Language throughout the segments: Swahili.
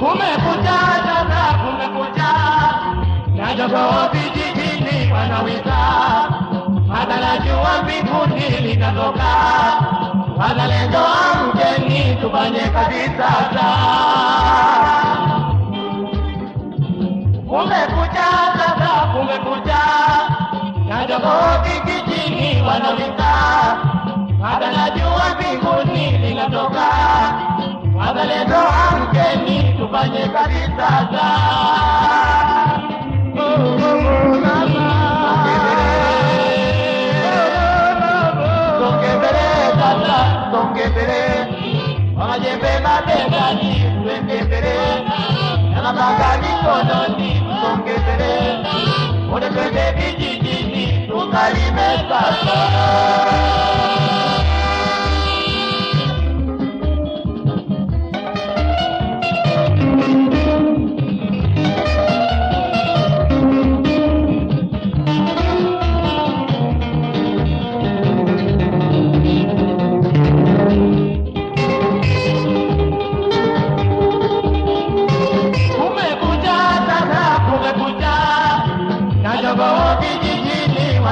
Kumekucha sasa, kumekucha. Na jogoo vijijini wanawika, hata jua mbinguni linatoka. Wazalendo amkeni, tufanye kazi kumekucha na jogoo vijijini wanawika, hata najua mbinguni linatoka. Wazalendo amkeni, tufanye kazi sasa.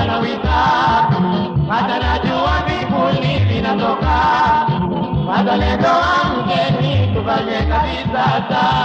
Vijijini wanawika, hata najua mbinguni linatoka. Wazalendo amkeni, tufanye kabisa sasa.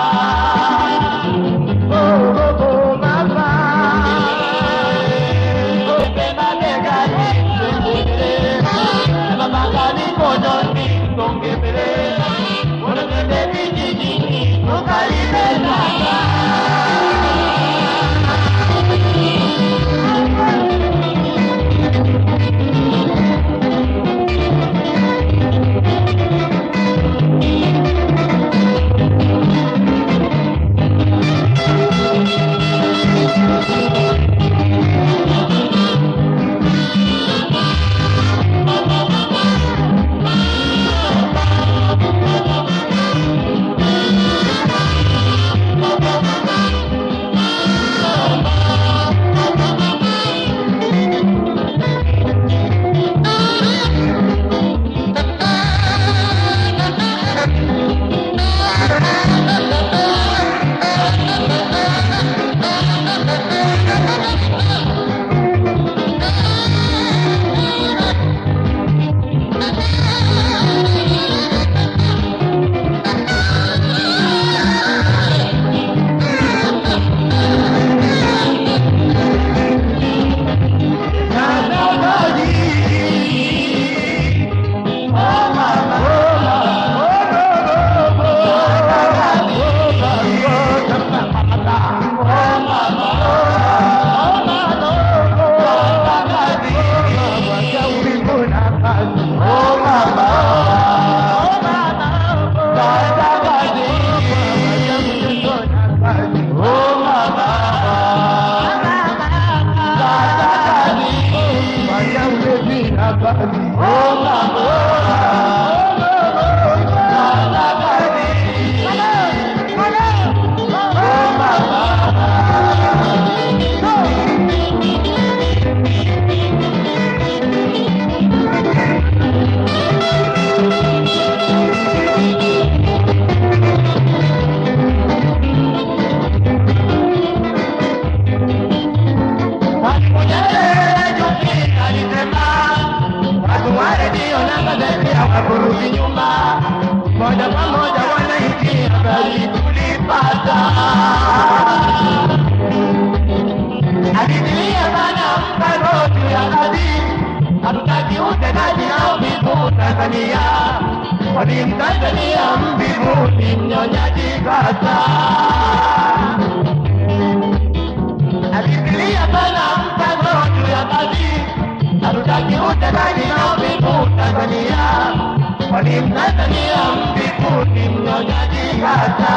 Tanzania, mwalimu Tanzania mbinguni, mnyonyaji Gaza alifikiria ya sana mpango juu ya kazi, hatutaki utekaji na mbingu Tanzania, mwalimu Tanzania mbinguni, mnyonyaji Gaza